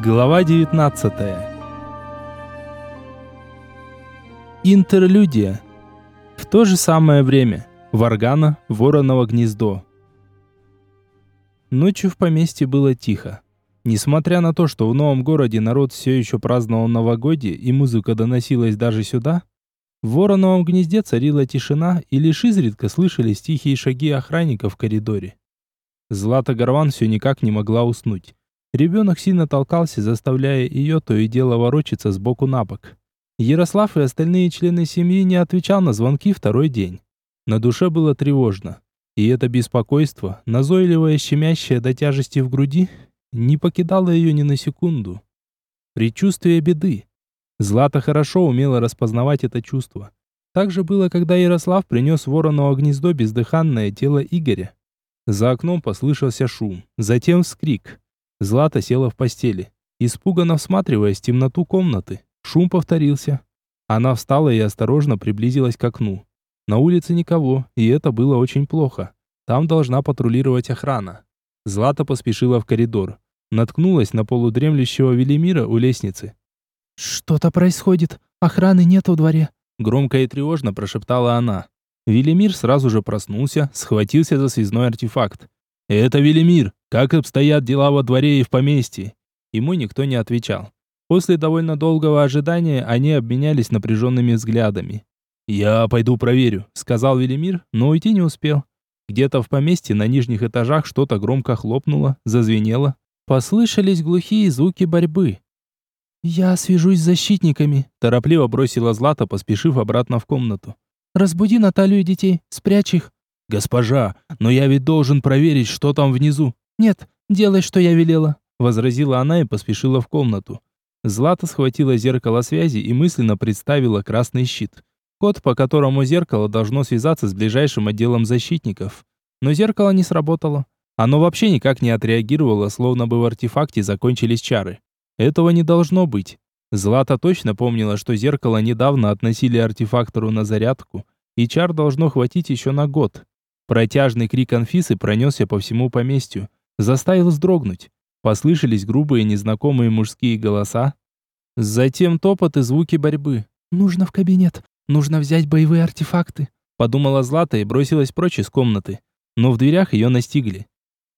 Глава 19. Интерлюдия. В то же самое время. Варгана, Вороново гнездо. Ночью в поместье было тихо. Несмотря на то, что в новом городе народ все еще праздновал новогодие и музыка доносилась даже сюда, в Вороновом гнезде царила тишина и лишь изредка слышались тихие шаги охранников в коридоре. Злата Горван все никак не могла уснуть. Ребенок сильно толкался, заставляя ее то и дело ворочаться с боку на бок. Ярослав и остальные члены семьи не отвечал на звонки второй день. На душе было тревожно. И это беспокойство, назойливое, щемящее до тяжести в груди, не покидало ее ни на секунду. Предчувствие беды. Злата хорошо умела распознавать это чувство. Так же было, когда Ярослав принес вороново гнездо бездыханное тело Игоря. За окном послышался шум, затем вскрик. Злата села в постели, испуганно всматриваясь в темноту комнаты. Шум повторился. Она встала и осторожно приблизилась к окну. На улице никого, и это было очень плохо. Там должна патрулировать охрана. Злата поспешила в коридор. Наткнулась на полудремлющего Велимира у лестницы. «Что-то происходит. Охраны нет во дворе», — громко и тревожно прошептала она. Велимир сразу же проснулся, схватился за связной артефакт. «Это Велимир! Как обстоят дела во дворе и в поместье?» Ему никто не отвечал. После довольно долгого ожидания они обменялись напряженными взглядами. «Я пойду проверю», — сказал Велимир, но уйти не успел. Где-то в поместье на нижних этажах что-то громко хлопнуло, зазвенело. Послышались глухие звуки борьбы. «Я свяжусь с защитниками», — торопливо бросила Злата, поспешив обратно в комнату. «Разбуди Наталью и детей, спрячь их». «Госпожа, но я ведь должен проверить, что там внизу». «Нет, делай, что я велела», — возразила она и поспешила в комнату. Злата схватила зеркало связи и мысленно представила красный щит. Код, по которому зеркало должно связаться с ближайшим отделом защитников. Но зеркало не сработало. Оно вообще никак не отреагировало, словно бы в артефакте закончились чары. Этого не должно быть. Злата точно помнила, что зеркало недавно относили артефактору на зарядку, и чар должно хватить еще на год. Протяжный крик Анфисы пронесся по всему поместью, заставил вздрогнуть. Послышались грубые незнакомые мужские голоса. Затем топот и звуки борьбы. «Нужно в кабинет. Нужно взять боевые артефакты», подумала Злата и бросилась прочь из комнаты. Но в дверях ее настигли.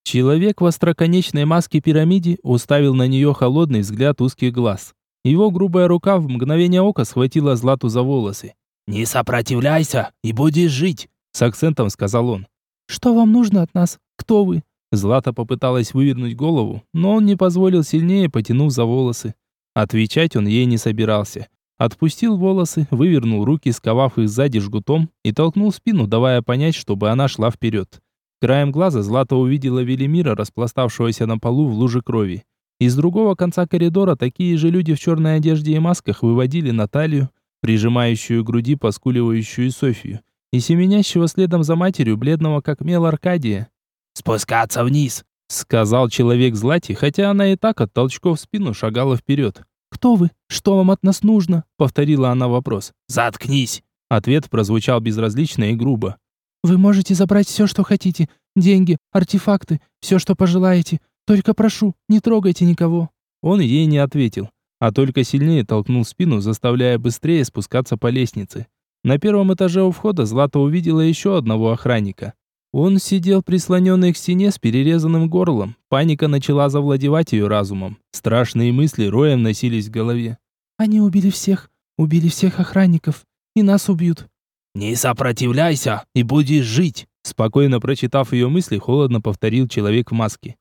Человек в остроконечной маске пирамиде уставил на нее холодный взгляд узких глаз. Его грубая рука в мгновение ока схватила Злату за волосы. «Не сопротивляйся и будешь жить», — с акцентом сказал он. «Что вам нужно от нас? Кто вы?» Злата попыталась вывернуть голову, но он не позволил сильнее, потянув за волосы. Отвечать он ей не собирался. Отпустил волосы, вывернул руки, сковав их сзади жгутом, и толкнул спину, давая понять, чтобы она шла вперед. Краем глаза Злата увидела Велимира, распластавшегося на полу в луже крови. Из другого конца коридора такие же люди в черной одежде и масках выводили Наталью, прижимающую к груди поскуливающую Софию, и семенящего следом за матерью бледного как мел Аркадия. «Спускаться вниз!» — сказал человек Злате, хотя она и так от толчков в спину шагала вперед. «Кто вы? Что вам от нас нужно?» — повторила она вопрос. «Заткнись!» Ответ прозвучал безразлично и грубо. «Вы можете забрать все, что хотите. Деньги, артефакты, все, что пожелаете. Только прошу, не трогайте никого». Он ей не ответил, а только сильнее толкнул спину, заставляя быстрее спускаться по лестнице. На первом этаже у входа Злата увидела еще одного охранника. Он сидел прислоненный к стене с перерезанным горлом. Паника начала завладевать ее разумом. Страшные мысли роем носились в голове. «Они убили всех, убили всех охранников, и нас убьют». «Не сопротивляйся, и будешь жить!» Спокойно прочитав ее мысли, холодно повторил человек в маске.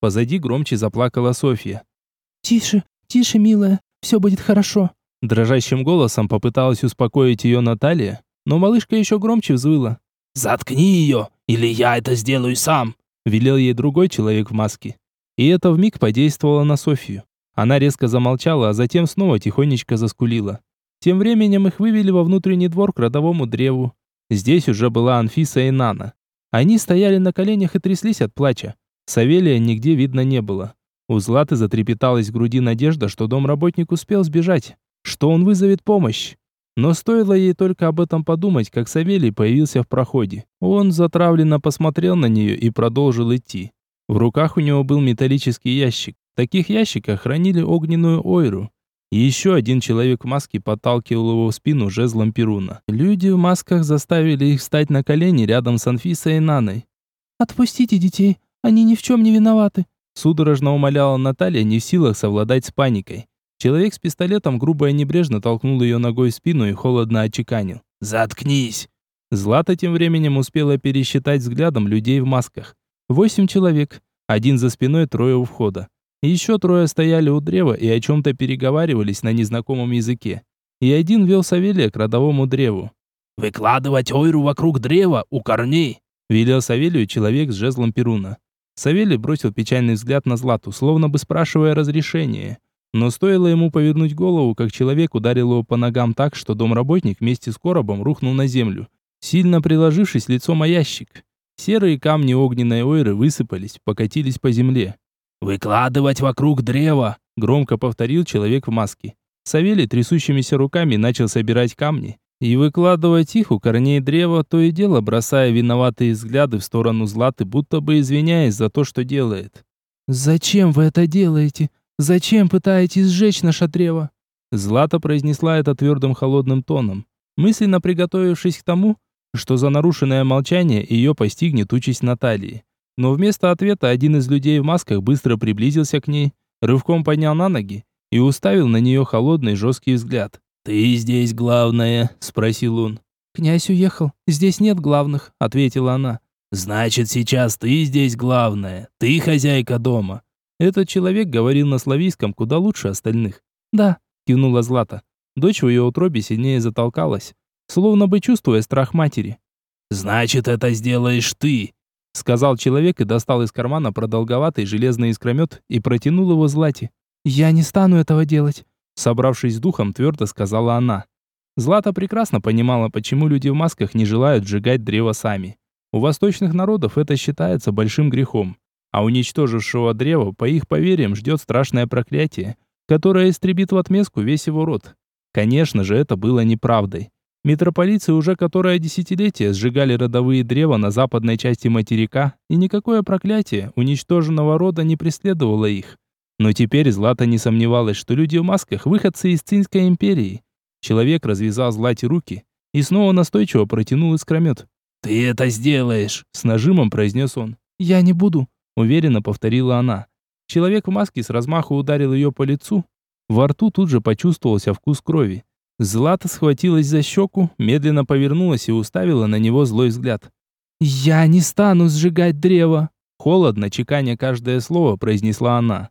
Позади громче заплакала Софья. «Тише, тише, милая, все будет хорошо». Дрожащим голосом попыталась успокоить ее Наталья, но малышка еще громче взвыла. «Заткни ее, или я это сделаю сам!» Велел ей другой человек в маске. И это вмиг подействовало на Софью. Она резко замолчала, а затем снова тихонечко заскулила. Тем временем их вывели во внутренний двор к родовому древу. Здесь уже была Анфиса и Нана. Они стояли на коленях и тряслись от плача. Савелия нигде видно не было. У Златы затрепеталась в груди надежда, что домработник успел сбежать, что он вызовет помощь. Но стоило ей только об этом подумать, как Савелий появился в проходе. Он затравленно посмотрел на нее и продолжил идти. В руках у него был металлический ящик. таких ящиках хранили огненную ойру. И еще один человек в маске подталкивал его в спину жезлом Перуна. Люди в масках заставили их встать на колени рядом с Анфисой и Наной. «Отпустите детей, они ни в чем не виноваты», судорожно умоляла Наталья, не в силах совладать с паникой. Человек с пистолетом грубо и небрежно толкнул ее ногой в спину и холодно отчеканил. «Заткнись!» Злата тем временем успела пересчитать взглядом людей в масках. Восемь человек, один за спиной, трое у входа. Еще трое стояли у древа и о чем-то переговаривались на незнакомом языке. И один вел Савелия к родовому древу. «Выкладывать ойру вокруг древа, у корней!» Велел Савелию человек с жезлом Перуна. Савелий бросил печальный взгляд на Злату, словно бы спрашивая разрешения. Но стоило ему повернуть голову, как человек ударил его по ногам так, что домработник вместе с коробом рухнул на землю, сильно приложившись лицом о ящик. Серые камни огненной ойры высыпались, покатились по земле. «Выкладывать вокруг древа!» – громко повторил человек в маске. Савелий трясущимися руками начал собирать камни и выкладывать их у корней древа, то и дело бросая виноватые взгляды в сторону Златы, будто бы извиняясь за то, что делает. «Зачем вы это делаете? Зачем пытаетесь сжечь наше древо?» Злата произнесла это твердым холодным тоном, мысленно приготовившись к тому, что за нарушенное молчание ее постигнет участь Натальи. Но вместо ответа один из людей в масках быстро приблизился к ней, рывком поднял на ноги и уставил на нее холодный жесткий взгляд. «Ты здесь главная?» – спросил он. «Князь уехал. Здесь нет главных», – ответила она. «Значит, сейчас ты здесь главная. Ты хозяйка дома». Этот человек говорил на славийском куда лучше остальных. «Да», – кивнула Злата. Дочь в ее утробе сильнее затолкалась, словно бы чувствуя страх матери. «Значит, это сделаешь ты», сказал человек и достал из кармана продолговатый железный искромет и протянул его Злате. «Я не стану этого делать», собравшись с духом, твердо сказала она. Злата прекрасно понимала, почему люди в масках не желают сжигать древо сами. У восточных народов это считается большим грехом, а уничтожившего древо, по их поверьям, ждет страшное проклятие, которое истребит в отместку весь его род. Конечно же, это было неправдой. Митрополицы уже которое десятилетие сжигали родовые древа на западной части материка, и никакое проклятие уничтоженного рода не преследовало их. Но теперь Злата не сомневалась, что люди в масках – выходцы из Цинской империи. Человек развязал Злате руки и снова настойчиво протянул искромет. «Ты это сделаешь!» – с нажимом произнес он. «Я не буду!» – уверенно повторила она. Человек в маске с размаху ударил ее по лицу. Во рту тут же почувствовался вкус крови. Злата схватилась за щеку, медленно повернулась и уставила на него злой взгляд. «Я не стану сжигать древо!» Холодно, чеканя каждое слово, произнесла она.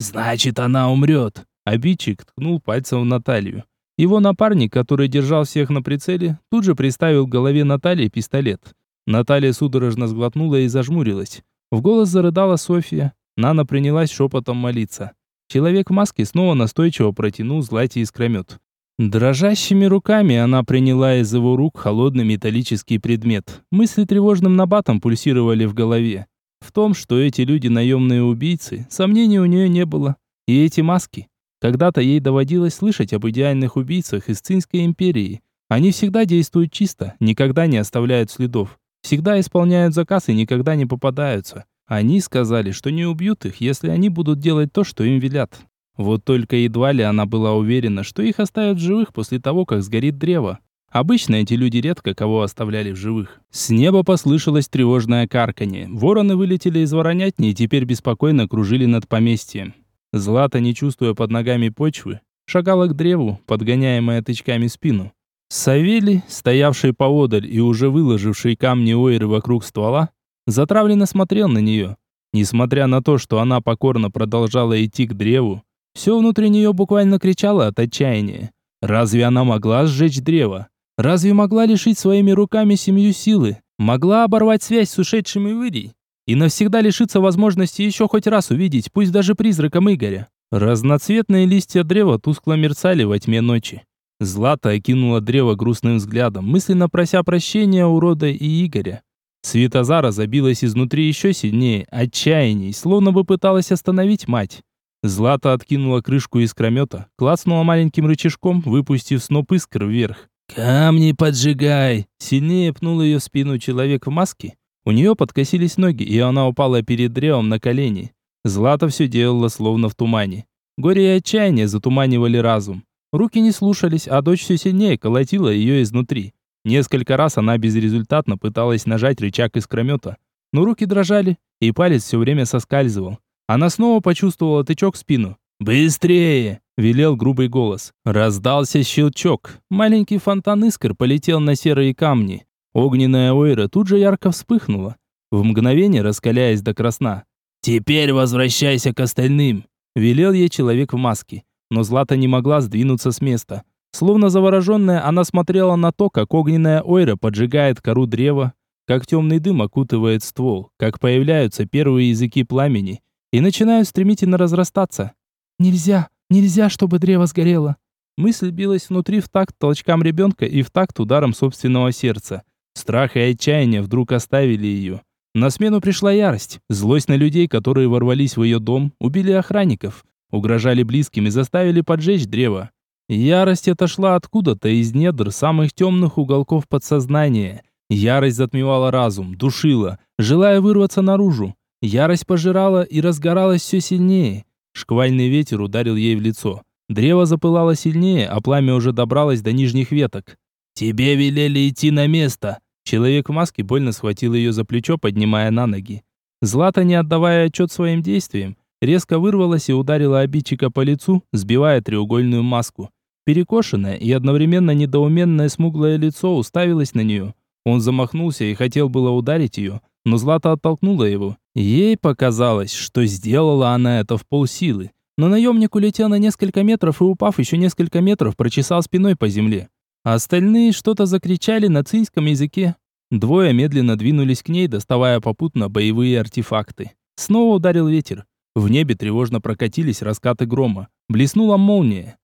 «Значит, она умрет!» Обидчик ткнул пальцем в Наталью. Его напарник, который держал всех на прицеле, тут же приставил к голове Натальи пистолет. Наталья судорожно сглотнула и зажмурилась. В голос зарыдала Софья. Нана принялась шепотом молиться. Человек в маске снова настойчиво протянул Злате искромет. Дрожащими руками она приняла из его рук холодный металлический предмет. Мысли тревожным набатом пульсировали в голове. В том, что эти люди наемные убийцы, сомнений у нее не было. И эти маски. Когда-то ей доводилось слышать об идеальных убийцах из Цинской империи. Они всегда действуют чисто, никогда не оставляют следов. Всегда исполняют заказ и никогда не попадаются. Они сказали, что не убьют их, если они будут делать то, что им велят. Вот только едва ли она была уверена, что их оставят в живых после того, как сгорит древо. Обычно эти люди редко кого оставляли в живых. С неба послышалось тревожное карканье. Вороны вылетели из воронятни и теперь беспокойно кружили над поместьем. Злата, не чувствуя под ногами почвы, шагала к древу, подгоняемая тычками спину. Савелий, стоявший поодаль и уже выложивший камни ойры вокруг ствола, затравленно смотрел на нее. Несмотря на то, что она покорно продолжала идти к древу, все внутри нее буквально кричало от отчаяния. Разве она могла сжечь древо? Разве могла лишить своими руками семью силы? Могла оборвать связь с ушедшими вырей? И навсегда лишиться возможности еще хоть раз увидеть, пусть даже призраком Игоря? Разноцветные листья древа тускло мерцали во тьме ночи. Злата окинула древо грустным взглядом, мысленно прося прощения у Рода и Игоря. Светозара забилась изнутри еще сильнее, отчаянней, словно бы пыталась остановить мать. Злата откинула крышку искромета, клацнула маленьким рычажком, выпустив сноп искр вверх. «Камни поджигай!» Сильнее пнул ее в спину человек в маске. У нее подкосились ноги, и она упала перед древом на колени. Злата все делала словно в тумане. Горе и отчаяние затуманивали разум. Руки не слушались, а дочь все сильнее колотила ее изнутри. Несколько раз она безрезультатно пыталась нажать рычаг искромета, но руки дрожали, и палец все время соскальзывал. Она снова почувствовала тычок в спину. «Быстрее!» – велел грубый голос. Раздался щелчок. Маленький фонтан искр полетел на серые камни. Огненная ойра тут же ярко вспыхнула, в мгновение раскаляясь до красна. «Теперь возвращайся к остальным!» – велел ей человек в маске. Но Злата не могла сдвинуться с места. Словно завороженная, она смотрела на то, как огненная ойра поджигает кору древа, как темный дым окутывает ствол, как появляются первые языки пламени и начинают стремительно разрастаться. «Нельзя, нельзя, чтобы древо сгорело!» Мысль билась внутри в такт толчкам ребенка и в такт ударом собственного сердца. Страх и отчаяние вдруг оставили ее. На смену пришла ярость, злость на людей, которые ворвались в ее дом, убили охранников, угрожали близким и заставили поджечь древо. Ярость эта шла откуда-то из недр самых темных уголков подсознания. Ярость затмевала разум, душила, желая вырваться наружу. Ярость пожирала и разгоралась все сильнее. Шквальный ветер ударил ей в лицо. Древо запылало сильнее, а пламя уже добралось до нижних веток. «Тебе велели идти на место!» Человек в маске больно схватил ее за плечо, поднимая на ноги. Злата, не отдавая отчет своим действиям, резко вырвалась и ударила обидчика по лицу, сбивая треугольную маску. Перекошенное и одновременно недоуменное смуглое лицо уставилось на нее. Он замахнулся и хотел было ударить ее, но Злата оттолкнула его. Ей показалось, что сделала она это в полсилы. Но наемник улетел на несколько метров и, упав еще несколько метров, прочесал спиной по земле. Остальные что-то закричали на цинском языке. Двое медленно двинулись к ней, доставая попутно боевые артефакты. Снова ударил ветер. В небе тревожно прокатились раскаты грома. Блеснула молния.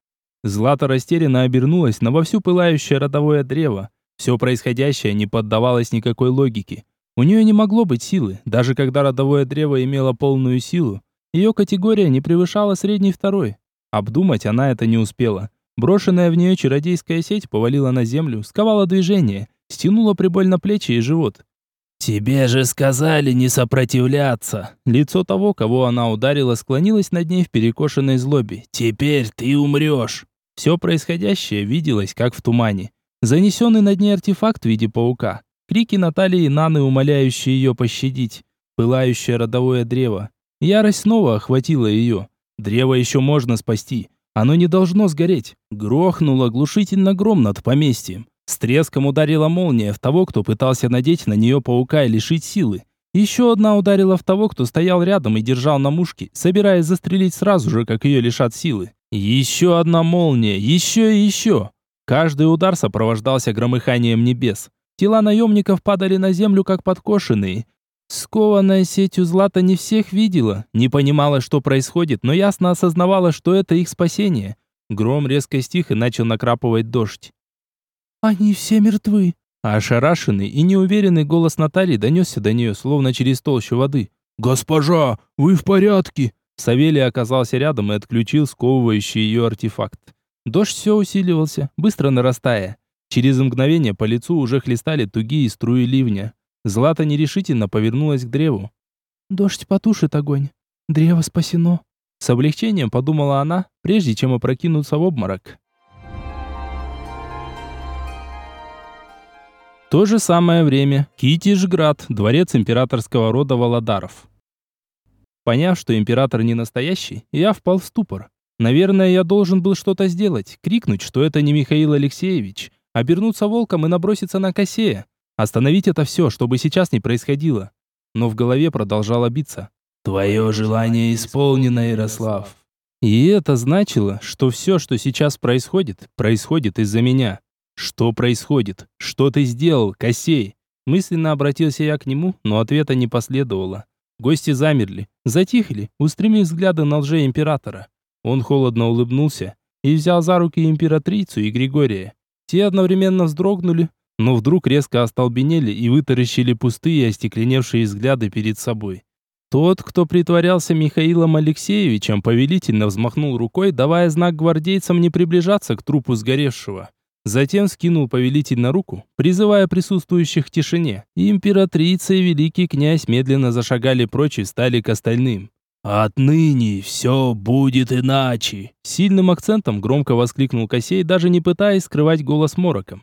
Злата растерянно обернулась на вовсю пылающее родовое древо. Все происходящее не поддавалось никакой логике. У нее не могло быть силы, даже когда родовое древо имело полную силу. Ее категория не превышала средней второй. Обдумать она это не успела. Брошенная в нее чародейская сеть повалила на землю, сковала движение, стянула прибольно плечи и живот. «Тебе же сказали не сопротивляться!» Лицо того, кого она ударила, склонилось над ней в перекошенной злобе. «Теперь ты умрешь!» Все происходящее виделось, как в тумане. Занесенный над ней артефакт в виде паука. Крики Натальи и Наны, умоляющие ее пощадить. Пылающее родовое древо. Ярость снова охватила ее. Древо еще можно спасти. Оно не должно сгореть. Грохнул оглушительно гром над поместьем. С треском ударила молния в того, кто пытался надеть на нее паука и лишить силы. Еще одна ударила в того, кто стоял рядом и держал на мушке, собираясь застрелить сразу же, как ее лишат силы. Еще одна молния, еще и еще. Каждый удар сопровождался громыханием небес. Тела наемников падали на землю, как подкошенные. Скованная сетью Злата не всех видела, не понимала, что происходит, но ясно осознавала, что это их спасение. Гром резко стих и начал накрапывать дождь. «Они все мертвы!» Ошарашенный и неуверенный голос Натальи донесся до нее, словно через толщу воды. «Госпожа, вы в порядке?» Савелий оказался рядом и отключил сковывающий ее артефакт. Дождь все усиливался, быстро нарастая. Через мгновение по лицу уже хлестали тугие струи ливня. Злата нерешительно повернулась к древу. «Дождь потушит огонь. Древо спасено». С облегчением подумала она, прежде чем опрокинуться в обморок. То же самое время. Китишград, дворец императорского рода Володаров. Поняв, что император не настоящий, я впал в ступор. Наверное, я должен был что-то сделать, крикнуть, что это не Михаил Алексеевич, обернуться волком и наброситься на Косея. Остановить это все, чтобы сейчас не происходило. Но в голове продолжало биться. «Твое желание исполнено, Ярослав». И это значило, что все, что сейчас происходит, происходит из-за меня. Что происходит? Что ты сделал, Косей? Мысленно обратился я к нему, но ответа не последовало. Гости замерли, затихли, устремив взгляды на лже-императора. Он холодно улыбнулся и взял за руки императрицу и Григория. Те одновременно вздрогнули, но вдруг резко остолбенели и вытаращили пустые остекленевшие взгляды перед собой. Тот, кто притворялся Михаилом Алексеевичем, повелительно взмахнул рукой, давая знак гвардейцам не приближаться к трупу сгоревшего. Затем скинул повелитель на руку, призывая присутствующих к тишине. Императрица и великий князь медленно зашагали прочь и стали к остальным. «Отныне все будет иначе!» Сильным акцентом громко воскликнул Косей, даже не пытаясь скрывать голос мороком.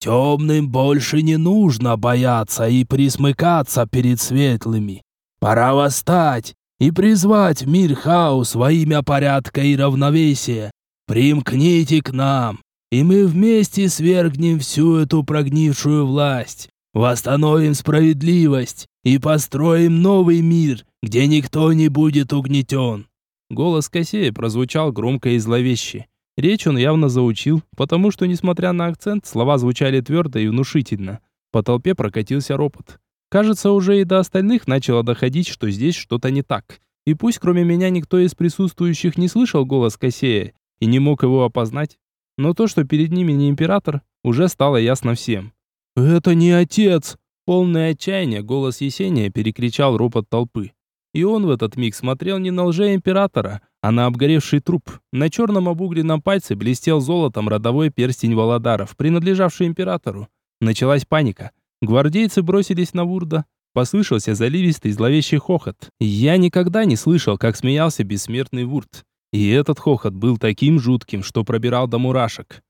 «Темным больше не нужно бояться и присмыкаться перед светлыми. Пора восстать и призвать мир хаос во имя порядка и равновесия. Примкните к нам, и мы вместе свергнем всю эту прогнившую власть, восстановим справедливость и построим новый мир, где никто не будет угнетен». Голос Косея прозвучал громко и зловеще. Речь он явно заучил, потому что, несмотря на акцент, слова звучали твердо и внушительно. По толпе прокатился ропот. Кажется, уже и до остальных начало доходить, что здесь что-то не так. И пусть кроме меня никто из присутствующих не слышал голос Косея и не мог его опознать, но то, что перед ними не император, уже стало ясно всем. «Это не отец!» Полное отчаяние голос Есения перекричал ропот толпы. И он в этот миг смотрел не на лже-императора, а на обгоревший труп. На черном обугленном пальце блестел золотом родовой перстень Володаров, принадлежавший императору. Началась паника. Гвардейцы бросились на Вурда. Послышался заливистый зловещий хохот. Я никогда не слышал, как смеялся бессмертный Вурд. И этот хохот был таким жутким, что пробирал до мурашек.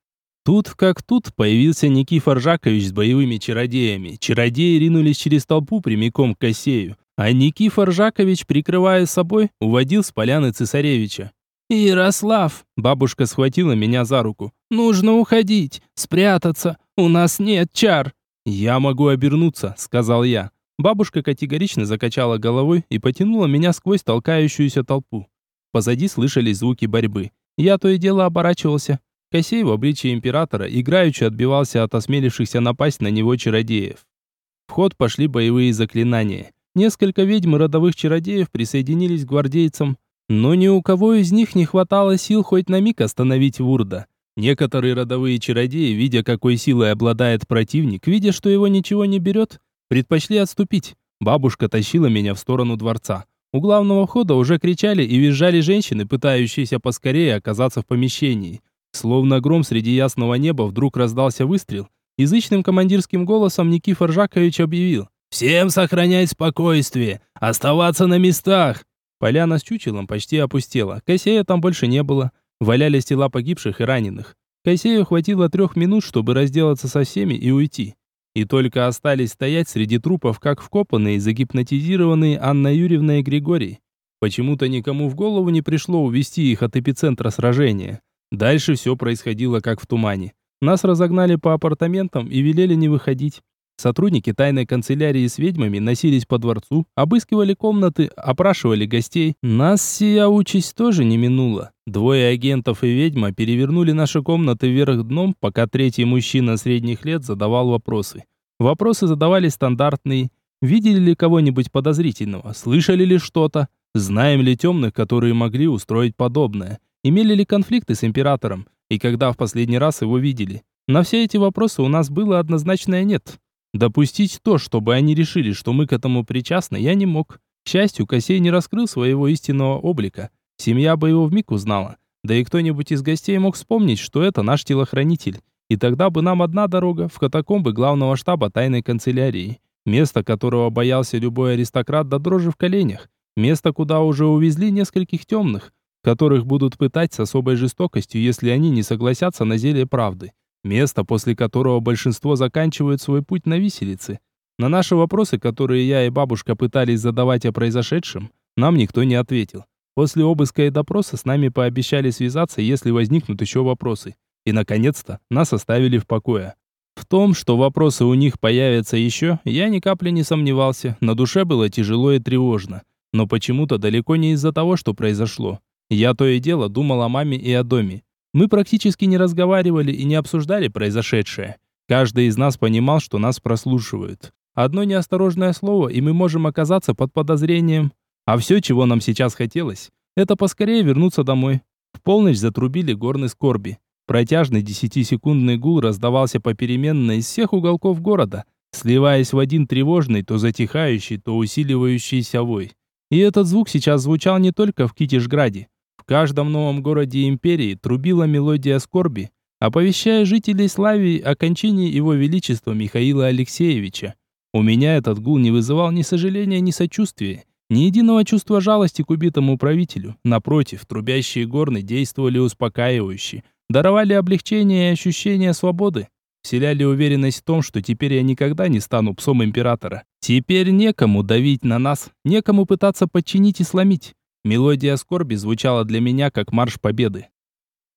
Тут как тут появился Никифор Жакович с боевыми чародеями. Чародеи ринулись через толпу прямиком к Косею, а Никифор Жакович, прикрывая собой, уводил с поляны цесаревича. «Ярослав!» – бабушка схватила меня за руку. «Нужно уходить, спрятаться, у нас нет чар!» «Я могу обернуться», – сказал я. Бабушка категорично закачала головой и потянула меня сквозь толкающуюся толпу. Позади слышались звуки борьбы. Я то и дело оборачивался. Косей в обличии императора играючи отбивался от осмелившихся напасть на него чародеев. В ход пошли боевые заклинания. Несколько ведьм и родовых чародеев присоединились к гвардейцам, но ни у кого из них не хватало сил хоть на миг остановить Вурда. Некоторые родовые чародеи, видя, какой силой обладает противник, видя, что его ничего не берет, предпочли отступить. Бабушка тащила меня в сторону дворца. У главного входа уже кричали и визжали женщины, пытающиеся поскорее оказаться в помещении. Словно гром среди ясного неба вдруг раздался выстрел. Язычным командирским голосом Никифор Жакович объявил. «Всем сохранять спокойствие! Оставаться на местах!» Поляна с чучелом почти опустела. Косея там больше не было. Валялись тела погибших и раненых. Косею хватило трех минут, чтобы разделаться со всеми и уйти и только остались стоять среди трупов, как вкопанные, загипнотизированные Анна Юрьевна и Григорий. Почему-то никому в голову не пришло увести их от эпицентра сражения. Дальше все происходило как в тумане. Нас разогнали по апартаментам и велели не выходить. Сотрудники тайной канцелярии с ведьмами носились по дворцу, обыскивали комнаты, опрашивали гостей. Нас сия участь тоже не минула. Двое агентов и ведьма перевернули наши комнаты вверх дном, пока третий мужчина средних лет задавал вопросы. Вопросы задавали стандартные. Видели ли кого-нибудь подозрительного? Слышали ли что-то? Знаем ли темных, которые могли устроить подобное? Имели ли конфликты с императором? И когда в последний раз его видели? На все эти вопросы у нас было однозначное «нет». Допустить то, чтобы они решили, что мы к этому причастны, я не мог. К счастью, Косей не раскрыл своего истинного облика. Семья бы его вмиг узнала. Да и кто-нибудь из гостей мог вспомнить, что это наш телохранитель. И тогда бы нам одна дорога в катакомбы главного штаба тайной канцелярии. Место, которого боялся любой аристократ до дрожи в коленях. Место, куда уже увезли нескольких темных, которых будут пытать с особой жестокостью, если они не согласятся на зелье правды. Место, после которого большинство заканчивают свой путь на виселице. На наши вопросы, которые я и бабушка пытались задавать о произошедшем, нам никто не ответил. После обыска и допроса с нами пообещали связаться, если возникнут еще вопросы. И, наконец-то, нас оставили в покое. В том, что вопросы у них появятся еще, я ни капли не сомневался. На душе было тяжело и тревожно. Но почему-то далеко не из-за того, что произошло. Я то и дело думал о маме и о доме. Мы практически не разговаривали и не обсуждали произошедшее. Каждый из нас понимал, что нас прослушивают. Одно неосторожное слово, и мы можем оказаться под подозрением. А все, чего нам сейчас хотелось, это поскорее вернуться домой. В полночь затрубили горны скорби. Протяжный десятисекундный гул раздавался попеременно из всех уголков города, сливаясь в один тревожный, то затихающий, то усиливающийся вой. И этот звук сейчас звучал не только в Китежграде каждом новом городе империи трубила мелодия скорби, оповещая жителей Славии о кончине его величества Михаила Алексеевича. У меня этот гул не вызывал ни сожаления, ни сочувствия. Ни единого чувства жалости к убитому правителю. Напротив, трубящие горны действовали успокаивающе, даровали облегчение и ощущение свободы. Вселяли уверенность в том, что теперь я никогда не стану псом императора. Теперь некому давить на нас, некому пытаться подчинить и сломить. Мелодия скорби звучала для меня как марш победы.